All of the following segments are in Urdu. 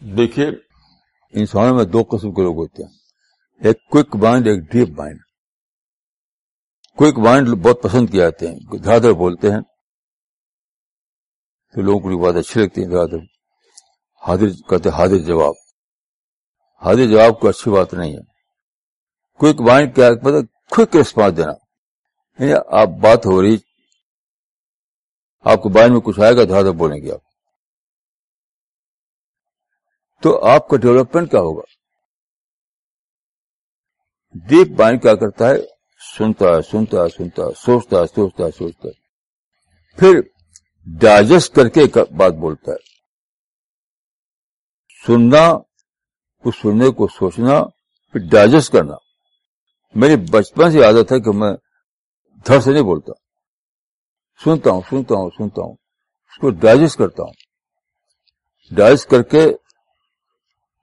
دیکھیے، انسانوں میں دو قسم کے لوگ ہوتے ہیں۔ ایک کوئک مائنڈ ایک ڈیپ مائنڈ کوئک مائنڈ بہت پسند کیا جاتے ہیں۔ زیادہ بولتے ہیں تو لوگوں کو بات اچھی لگتی ہے، زیادہ حاضر کہتے حاضر جواب۔ حاضر جواب کو اچھی بات نہیں ہے۔ کوئک مائنڈ کیا مطلب کوئک ریسپانس دینا۔ یعنی آپ بات ہو رہی، آپ کے مائنڈ میں کچھ آئے گا، زیادہ بولیں گے آپ۔ تو آپ کا ڈیولپمنٹ کیا ہوگا؟ ڈیپ مائنڈ کیا کرتا ہے؟ سنتا ہے سنتا ہے سنتا ہے، سوچتا ہے سوچتا ہے سوچتا ہے۔ پھر ڈائجسٹ کر کے بات بولتا ہے۔ سننا، اس سننے کو سوچنا، پھر ڈائجسٹ کرنا۔ میری بچپن سے عادت ہے کہ میں دھڑ سے نہیں بولتا۔ سنتا ہوں سنتا ہوں سنتا ہوں، اس کو ڈائجسٹ کرتا ہوں۔ ڈائجسٹ کر کے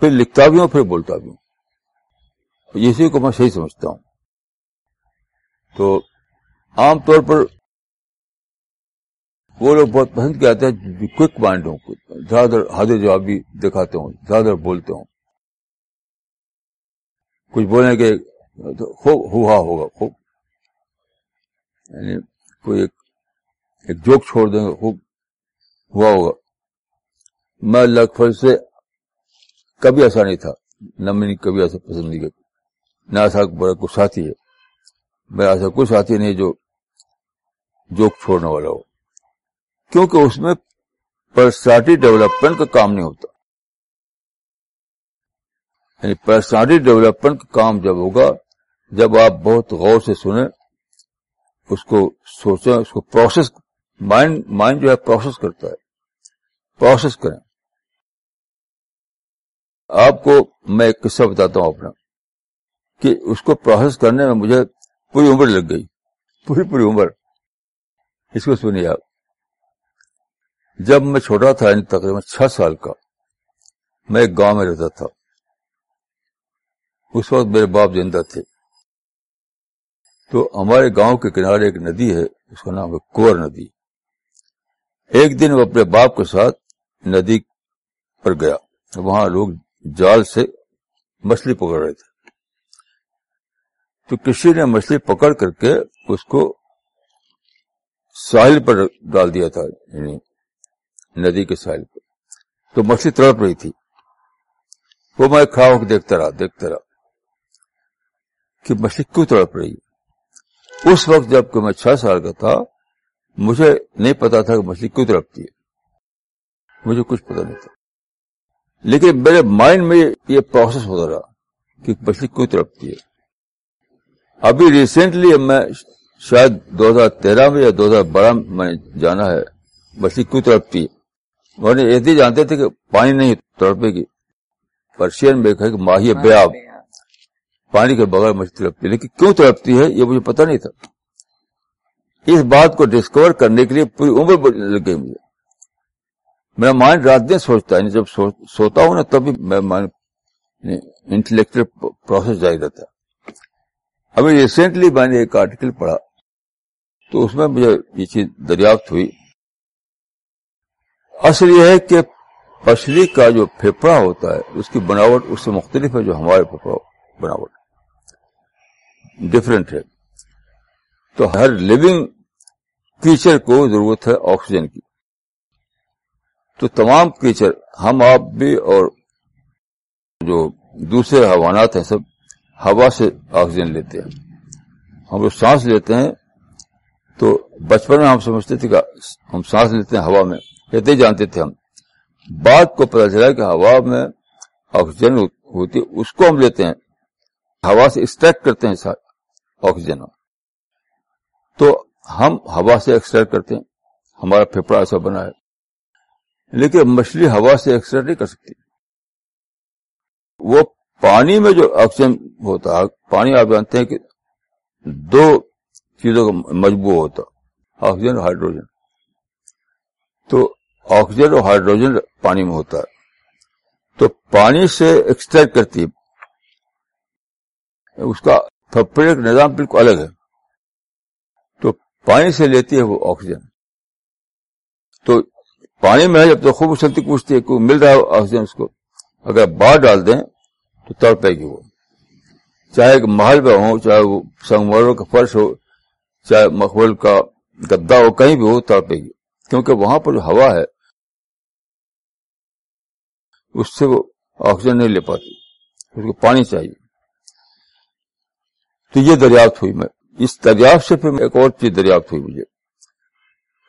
پھر لکھتا بھی ہوں، پھر بولتا بھی ہوں۔ اسی کو میں صحیح سمجھتا ہوں۔ تو عام طور پر وہ لوگ بہت پسند کیا آتے ہیں کوئک مائنڈ ہوں، زیادہ حاضر جواب بھی دکھاتے ہوں، زیادہ بولتے ہوں۔ کچھ بولنے کے خوب ہوا ہوگا، خوب۔ یعنی کوئی ایک ایک جوک چھوڑ دیں گے، خوب ہوا ہوگا۔ میں لگ سے کبھی ایسا نہیں تھا۔ نہ میں نے کبھی ایسا پسند نہیں کیا نہ ایسا بڑا کچھ ساتھی ہے۔ میں ایسا کوئی ساتھی نہیں جو جوک چھوڑنے والا ہو۔ کیونکہ اس میں پرسنالٹی ڈیولپمنٹ کا کام نہیں ہوتا۔ یعنی پرسنالٹی ڈیولپمنٹ کا کام جب ہوگا، جب آپ بہت غور سے سنیں، اس کو سوچیں، اس کو پروسیس مائنڈ مائنڈ جو ہے پروسیس کرتا ہے۔ پروسیس کریں۔ آپ کو میں ایک قصہ بتاتا ہوں اپنا، کہ اس کو پروسیس کرنے میں مجھے پوری عمر لگ گئی، پوری پوری عمر۔ اس کو سنیے آپ۔ جب میں چھوٹا تھا یعنی تقریباً چھ سال کا، میں ایک گاؤں میں رہتا تھا۔ اس وقت میرے باپ زندہ تھے۔ تو ہمارے گاؤں کے کنارے ایک ندی ہے، اس کا نام ہے کور ندی۔ ایک دن وہ اپنے باپ کے ساتھ ندی پر گیا۔ وہاں لوگ جال سے مچھلی پکڑ رہے تھے۔ تو کسی نے مچھلی پکڑ کر کے اس کو ساحل پر ڈال دیا تھا یعنی ندی کے ساحل پر۔ تو مچھلی تڑپ رہی تھی۔ وہ میں کھڑا ہو کے دیکھتا رہا دیکھتا رہا کہ مچھلی کیوں تڑپ رہی۔ اس وقت جبکہ میں چھ سال کا تھا، مجھے نہیں پتا تھا کہ مچھلی کیوں تڑپتی ہے۔ مجھے کچھ پتا نہیں تھا۔ لیکن میرے مائنڈ میں یہ پروسیس ہوتا رہا کہ مچھلی کیوں تڑپتی ہے ابھی ریسنٹلی میں شاید دو ہزار تیرہ میں یا دو ہزار بارہ میں جانا ہے مچھلی کیوں تڑپتی ہے اور ایسے جانتے تھے کہ پانی نہیں تڑپے گی۔ پرشین میں کہ ماہی بے آب۔ پانی کے بغیر مچھلی تڑپتی ہے لیکن کیوں تڑپتی ہے، یہ مجھے پتا نہیں تھا۔ اس بات کو ڈسکور کرنے کے لیے پوری عمر لگ گئی مجھے۔ میرا مائنڈ رات دن سوچتا ہے یعنی جب سوتا ہوں نا تب میرا مائنڈ انٹلیکچل پروسیس جاری رہتا ہے۔ ابھی ریسنٹلی میں نے ایک آرٹیکل پڑھا، تو اس میں مجھے یہ چیز دریافت ہوئی۔ اصل یہ ہے کہ پچھلی کا جو پھیپڑا ہوتا ہے، اس کی بناوٹ اس سے مختلف ہے جو ہمارے پھیپڑا بناوٹ ڈفرینٹ ہے۔ تو ہر لیونگ کریچر کو ضرورت ہے آکسیجن کی۔ تو تمام کریچر ہم آپ بھی اور جو دوسرے حوانات ہیں سب ہوا سے آکسیجن لیتے ہیں۔ ہم لوگ سانس لیتے ہیں تو بچپن میں ہم سمجھتے تھے کہ ہم سانس لیتے ہیں ہوا میں کہتے جانتے تھے ہم۔ بات کو پتا چلا کہ ہوا میں آکسیجن ہوتی ہے، اس کو ہم لیتے ہیں۔ ہوا سے ایکسٹریکٹ کرتے ہیں آکسیجن۔ تو ہم ہوا سے ایکسٹریکٹ کرتے ہیں۔ ہمارا پھیپڑا ایسا بنا ہے۔ لیکن مچھلی ہوا سے ایکسٹریکٹ نہیں کر سکتی۔ وہ پانی میں جو آکسیجن ہوتا ہے، پانی آپ جانتے ہیں کہ دو چیزوں کا مجبوع ہوتا آکسیجن اور ہائیڈروجن تو آکسیجن اور ہائیڈروجن پانی میں ہوتا ہے۔ تو پانی سے ایکسٹریکٹ کرتی اس کا کا نظام بالکل الگ ہے۔ تو پانی سے لیتی ہے وہ آکسیجن تو پانی میں جب تو خوب سلتی پوچھتی ہے مل رہا ہے آکسیجن اس کو؟ اگر باہر ڈال دیں تو تڑپے گی وہ۔ چاہے ایک محل میں ہو، چاہے وہ سنگمروں کا فرش ہو، چاہے مقبول کا گدا ہو، کہیں بھی ہو تڑپے گی۔ کیونکہ وہاں پر جو ہوا ہے، اس سے وہ آکسیجن نہیں لے پاتی۔ اس کو پانی چاہیے۔ تو یہ دریافت ہوئی۔ میں اس دریافت سے پھر ایک اور چیز دریافت ہوئی مجھے۔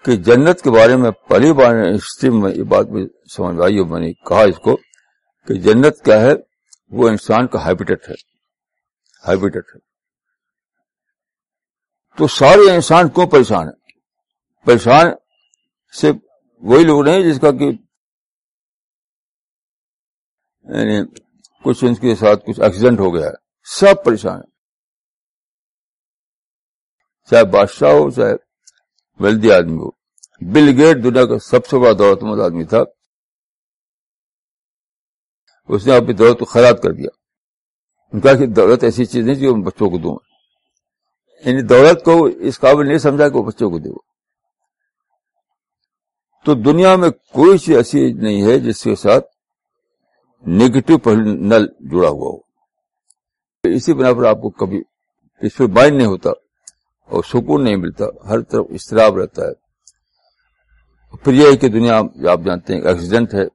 کہ جنت کے بارے میں پہلی بار ہسٹری میں یہ بات بھی سمجھ آئی میں نے کہا اس کو کہ جنت کیا ہے؟ وہ انسان کا ہیبیٹٹ ہے۔ ہیبیٹٹ ہے۔ تو سارے انسان کیوں پریشان ہے پریشان صرف وہی لوگ نہیں جس کا کہ یعنی کچھ ان کے ساتھ کچھ ایکسیڈنٹ ہو گیا ہے۔ سب پریشان ہے چاہے بادشاہ ہو، چاہے ویلدی آدمی ہو۔ بل گیٹ دنیا کا سب سے بڑا دولت مند آدمی تھا۔ اس نے اپنی دولت کو خراب کر دیا۔ ان کا کہ دولت ایسی چیز نہیں جو بچوں کو دوں۔ یعنی دولت کو اس قابل نہیں سمجھا کہ وہ بچوں کو دے۔ تو دنیا میں کوئی چیز ایسی نہیں ہے جس کے ساتھ نیگیٹو پہلو نل جڑا ہوا ہو۔ اسی بنا پر آپ کو کبھی اس پہ مائنڈ نہیں ہوتا۔ اور سکون نہیں ملتا، ہر طرف استراب رہتا ہے۔ پھر یہ ہے کہ دنیا آپ جانتے ہیں ایکسیڈنٹ ہے،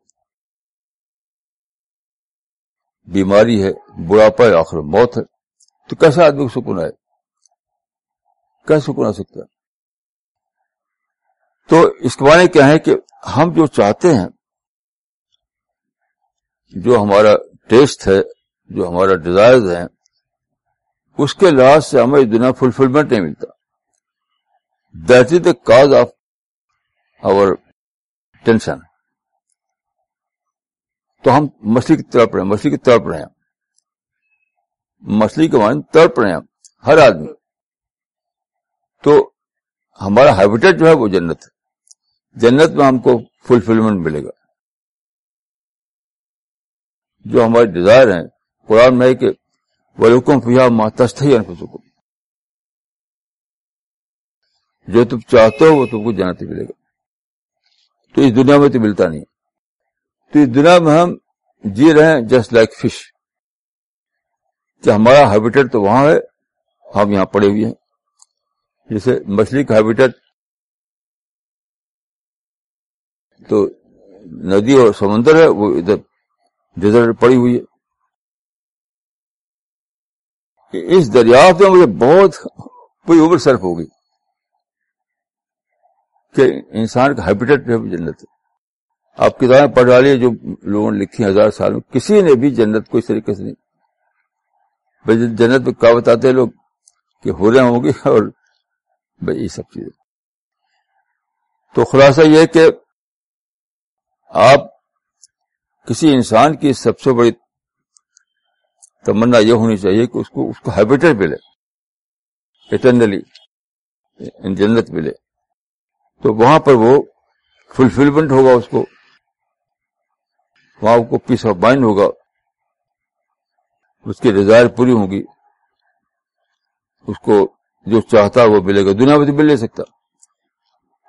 بیماری ہے، بڑھاپا ہے، آخر موت ہے۔ تو کیسے آدمی کو سکون آئے؟ کیسے سکون آ سکتا ہے؟ تو اس کے معنی کیا ہے کہ ہم جو چاہتے ہیں، جو ہمارا ٹیسٹ ہے، جو ہمارا ڈیزائر ہے اس کے لحاظ سے ہمیں دنیا فلفلمنٹ نہیں ملتا۔ That is the cause of our tension تو ہم مچھلی کی طرف رہے ہیں مچھلی کی طرف رہے ہیں مچھلی کے معنی تڑپ رہے ہیں ہر آدمی۔ تو ہمارا ہیبیٹیٹ جو ہے وہ جنت ہے۔ جنت میں ہم کو فلفلمنٹ ملے گا۔ جو ہمارے ڈیزائر ہیں قرآن میں کہ وہ حکم فیا ماتست ہی انفسکم۔ جو تم چاہتے ہو وہ تم کو جنت ملے گا۔ تو اس دنیا میں تو ملتا نہیں۔ تو اس دنیا میں ہم جی رہے ہیں جسٹ لائک فش کہ ہمارا ہیبیٹیٹ تو وہاں ہے، ہم یہاں پڑے ہوئے ہیں۔ جیسے مچھلی کا ہیبیٹیٹ تو ندی اور سمندر ہے، وہ ادھر ڈیزرٹ پڑی ہوئی ہے۔ اس دریافت میں مجھے بہت کوئی اوور سرف ہوگی کہ انسان کا ہیبیٹیٹ جو جنت ہے۔ آپ کتابیں پڑھ ڈالیے جو لوگوں نے لکھی ہزار سال میں، کسی نے بھی جنت کو اس طریقے سے نہیں۔ بھائی جنت میں کیا بتاتے لوگ کہ ہو رہے ہوں گے اور بھائی یہ سب چیزیں۔ تو خلاصہ یہ کہ آپ کسی انسان کی سب سے بڑی تمنا یہ ہونی چاہیے کہ اس کو اس کو ہیبیٹیٹ ملے اٹرنلی جنت ملے۔ تو وہاں پر وہ فلفلمنٹ ہوگا اس کو، وہاں کو پیس آف مائنڈ ہوگا، اس کی ڈیزائر پوری ہوگی۔ اس کو جو چاہتا وہ ملے گا، دنیا میں تو مل نہیں سکتا۔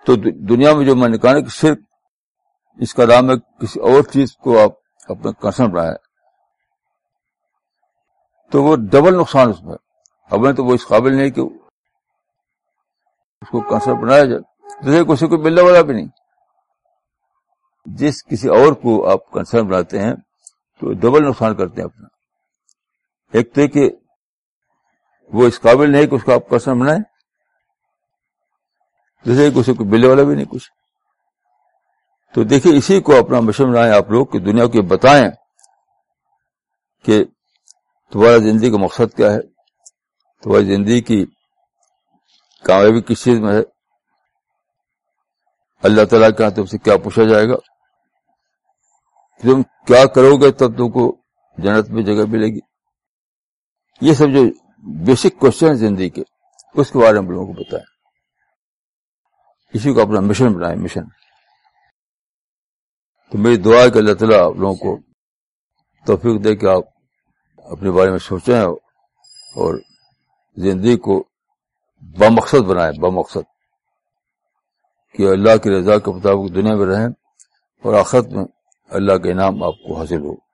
تو دنیا میں جو میں نے کہا کہ صرف اس کا نام ہے، کسی اور چیز کو آپ اپنا کنسرن بنائے تو وہ ڈبل نقصان اس میں اب میں تو وہ اس قابل نہیں کہ اس کو کنسرن بنایا جائے۔ جیسے کسی کو ملنے والا بھی نہیں۔ جس کسی اور کو آپ کنسرن بناتے ہیں تو ڈبل نقصان کرتے ہیں اپنا۔ ایک تو کہ وہ اس قابل نہیں کہ اس کو آپ کنسرن بنائیں۔ جیسے کسی کو ملنے والا بھی نہیں کچھ۔ تو دیکھیے اسی کو اپنا مشن بنائیں آپ لوگ کہ دنیا کو بتائیں کہ تمہارا زندگی کا مقصد کیا ہے؟ تمہاری زندگی کی کامیابی کس چیز میں ہے؟ اللہ تعالیٰ کے ہاں تم سے کیا پوچھا جائے گا؟ تم کیا کرو گے تب تم کو جنت میں جگہ ملے گی۔ یہ سب جو بیسک کوشچن زندگی کے، اس کے بارے میں لوگوں کو بتائیں۔ اسی کو اپنا مشن بنائیں مشن تو میری دعا ہے کہ اللہ تعالیٰ آپ لوگوں کو توفیق دے کہ آپ اپنے بارے میں سوچیں اور زندگی کو بمقصد بنائیں بمقصد کہ اللہ کی رضا کے مطابق دنیا میں رہیں اور آخرت میں اللہ کا انعام آپ کو حاصل ہو۔